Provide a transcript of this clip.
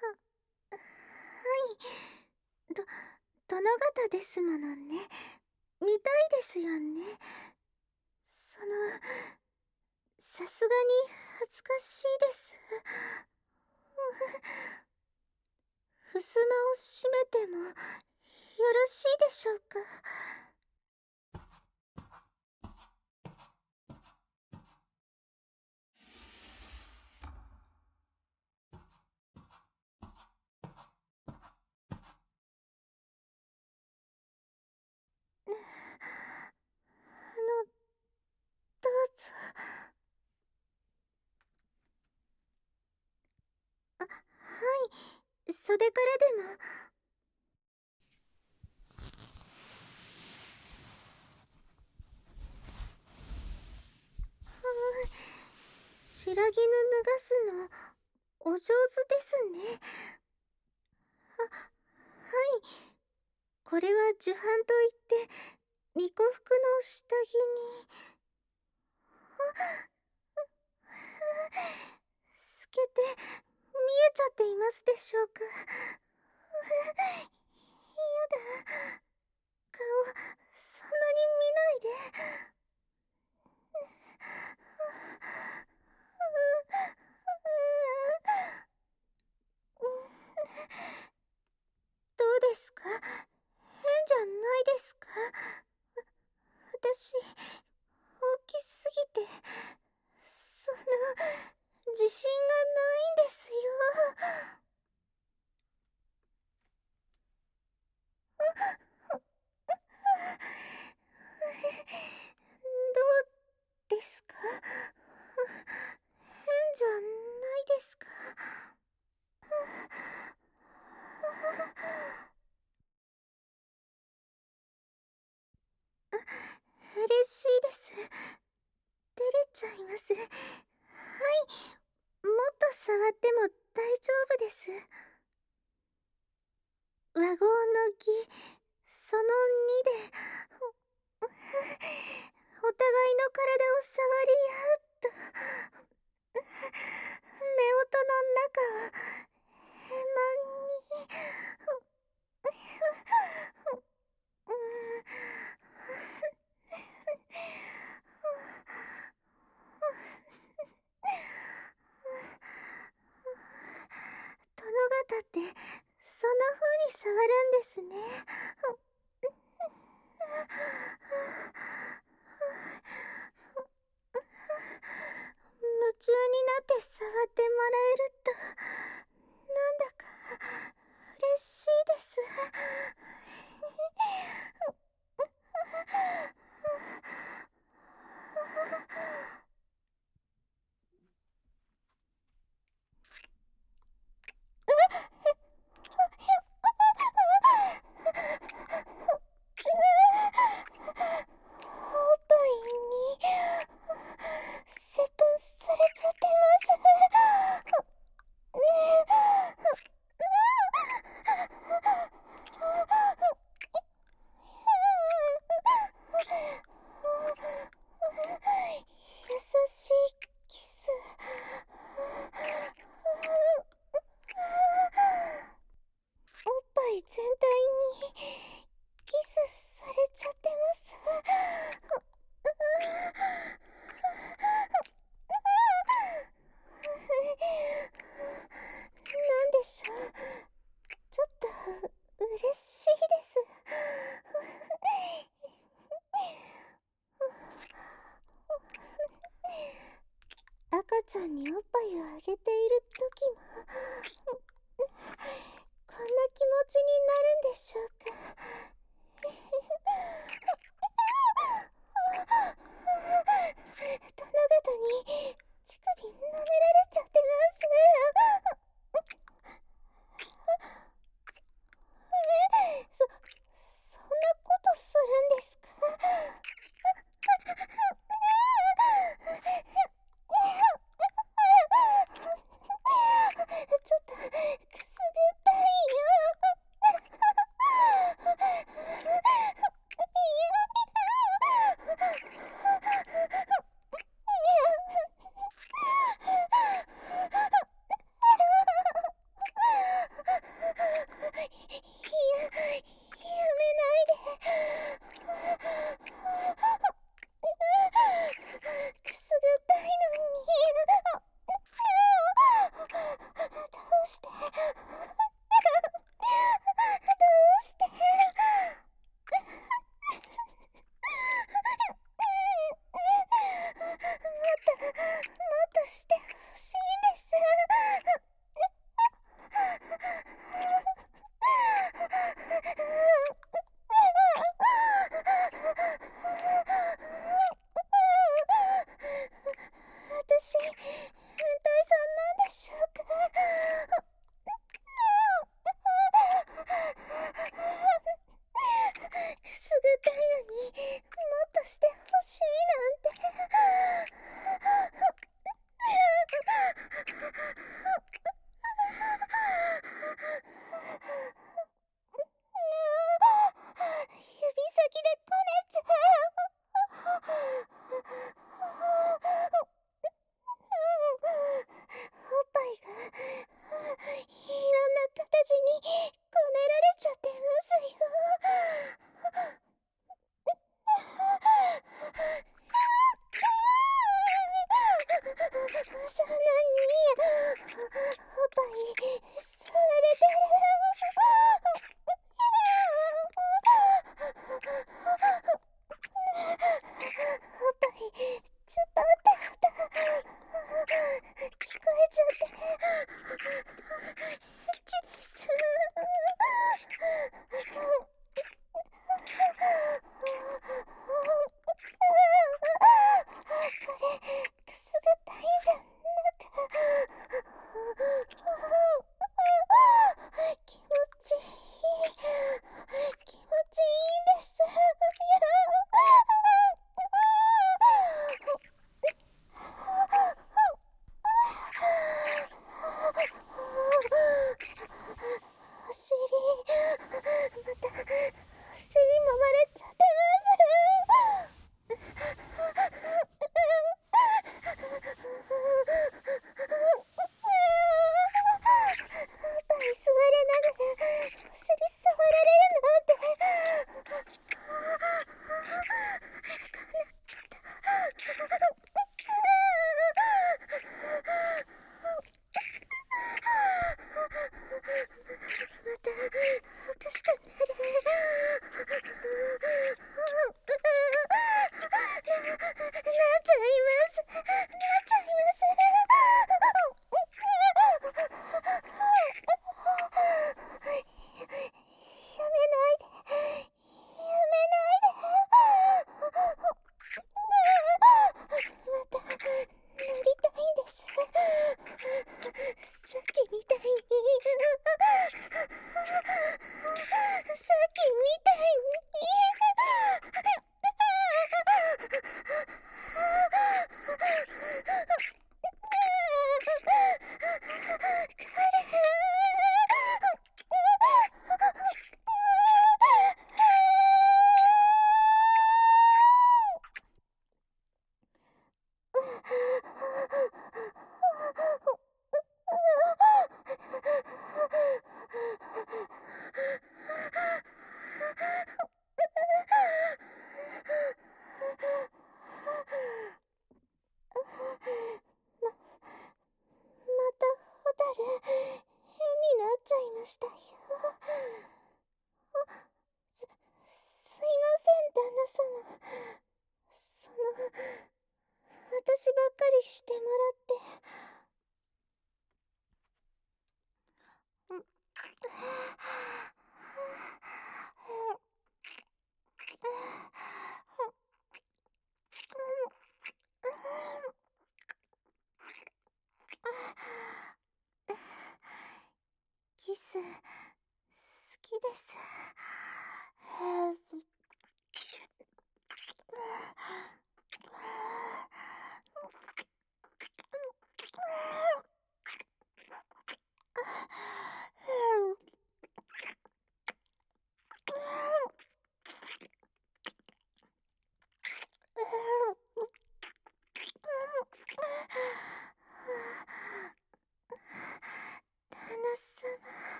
は はい。ど殿方ですものね。見たいですよね。そのさすがに恥ずかしいです。ふすまを閉めてもよろしいでしょうか。袖からでも白絹脱がすのお上手ですね。ははい。これは受飯といって巫女服の下着に。透けて見えちゃっていますでしょうかやだ顔そんなに見ないでどうですか変じゃないですか私大きすぎてその自信がないんですよ。どうですか変じゃないですか嬉しいです。照れちゃいます。はい。もっと触っても大丈夫です。和合の儀、その2で、お互いの体を触り合うと、夫婦の中を、